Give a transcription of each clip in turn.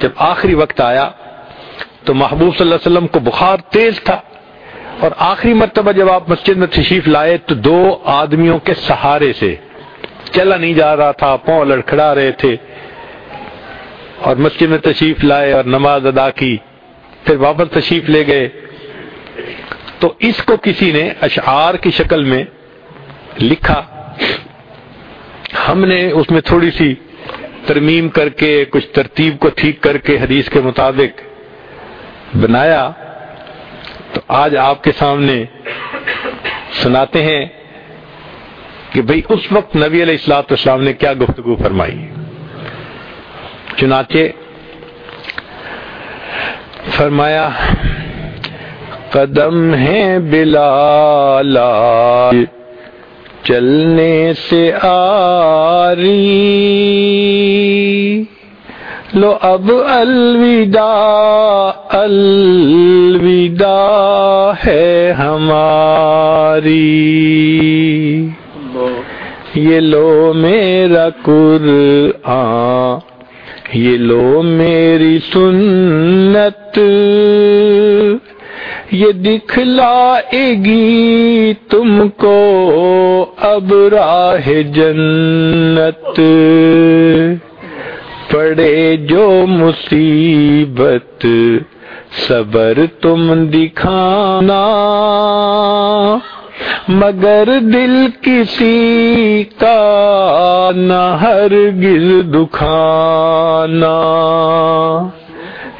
جب آخری وقت آیا تو محبوب صلی اللہ علیہ وسلم کو بخار تیز تھا اور آخری مرتبہ جب آپ مسجد میں تشریف لائے تو دو آدمیوں کے سہارے سے چلا نہیں جا رہا تھا، پاؤں لڑکھڑا رہے تھے اور مسجد میں تشریف لائے اور نماز ادا کی، پھر واپس تشریف لے گئے۔ تو اس کو کسی نے اشعار کی شکل میں لکھا۔ ہم نے اس میں تھوڑی سی ترمیم کر کے، کچھ ترتیب کو ٹھیک کر کے حدیث کے مطابق بنایا، تو آج آپ کے سامنے سناتے ہیں کہ بھئی اس وقت نبی علیہ السلاط اسلام نے کیا گفتگو فرمائی۔ چنانچہ فرمایا، قدم ہے بلال۔ چلنے سے آری۔ لو اب الوداع الوداع ہے ہماری۔ یہ لو میرا قرآن، یہ لو میری سنت۔ یہ دکھلائے گی تم کو اب راہ جنت۔ پڑے جو مصیبت، صبر تم دکھانا۔ مگر دل کسی کا نہ ہر دکھانا۔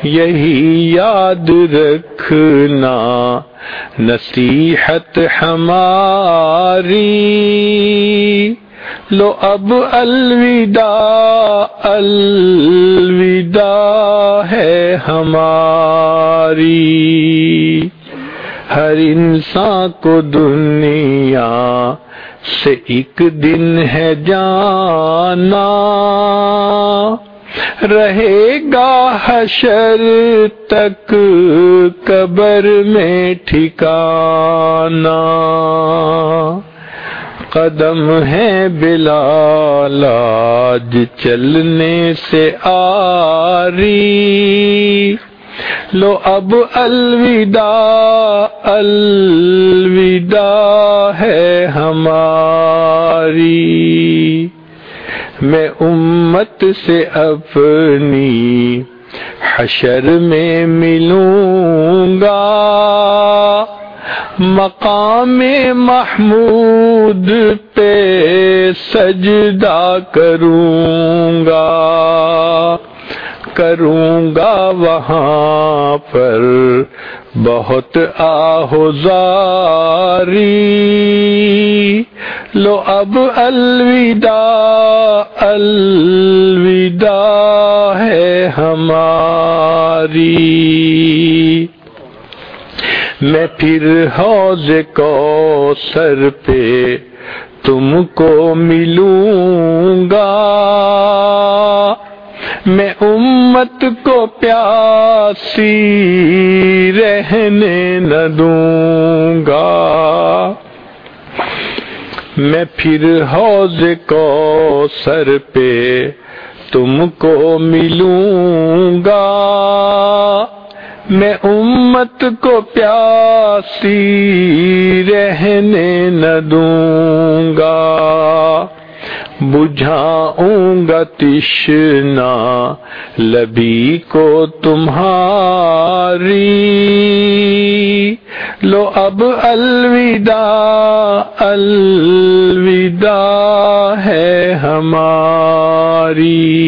یہی یاد رکھنا، نصیحت ہماری۔ لو اب الوداع الوداع ہے ہماری۔ ہر انسان کو دنیا سے ایک دن ہے جانا۔ رہے گا حشر تک قبر میں ٹھکانا قدم ہے بلال آج چلنے سے آری۔ لو اب الوداع الوداع ہے ہماری۔ میں امت سے اپنی حشر میں ملوں گا۔ مقام محمود پہ سجدہ کروں گا۔ کروں گا وہاں پر بہت آہوزاری لو اب الوداع الوداع ہے ہماری۔ میں پھر حوض کو سر پہ تم کو ملوں گا۔ میں امت کو پیاسی رہنے نہ دوں گا۔ میں پھر حوض کو سر پہ تم کو ملوں گا۔ میں امت کو پیاسی رہنے نہ دوں گا۔ بجھاؤں گا تشنا لبی کو تمہاری۔ لو اب الوداع الوداع ہے ہماری۔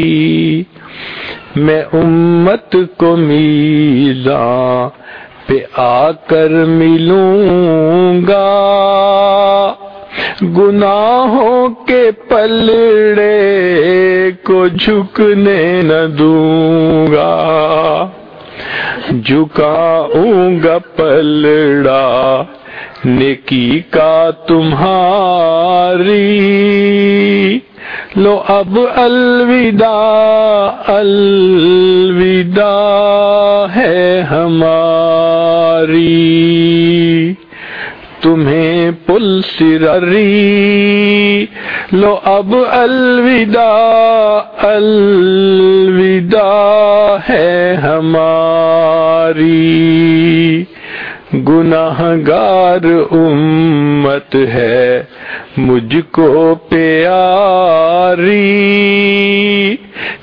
میں امت کو میزاں پہ آ کر ملوں گناہوں کے پلڑے کو جھکنے نہ دوں گا۔ جھکاؤں گا پلڑا، نیکی کا تمہاری۔ لو اب الوداع الوداع ہے ہماری۔ تمہیں پل سرری۔ لو اب الوداع الوداع ہے ہماری۔ گناہ گار امت ہے مجھ کو پیاری۔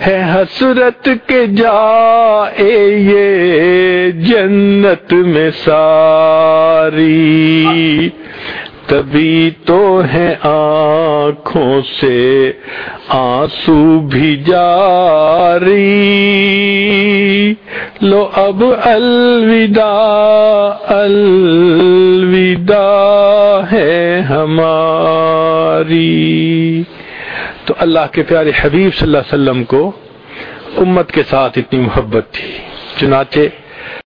ہے حسرت کے جا یہ جنت میں ساری۔ تبھی تو ہے آنکھوں سے آنسو بھی جاری۔ لو اب الوداع الوداع ہے ہماری۔ تو اللہ کے پیارے حبیب صلی اللہ علیہ وسلم کو امت کے ساتھ اتنی محبت تھی۔ چنانچہ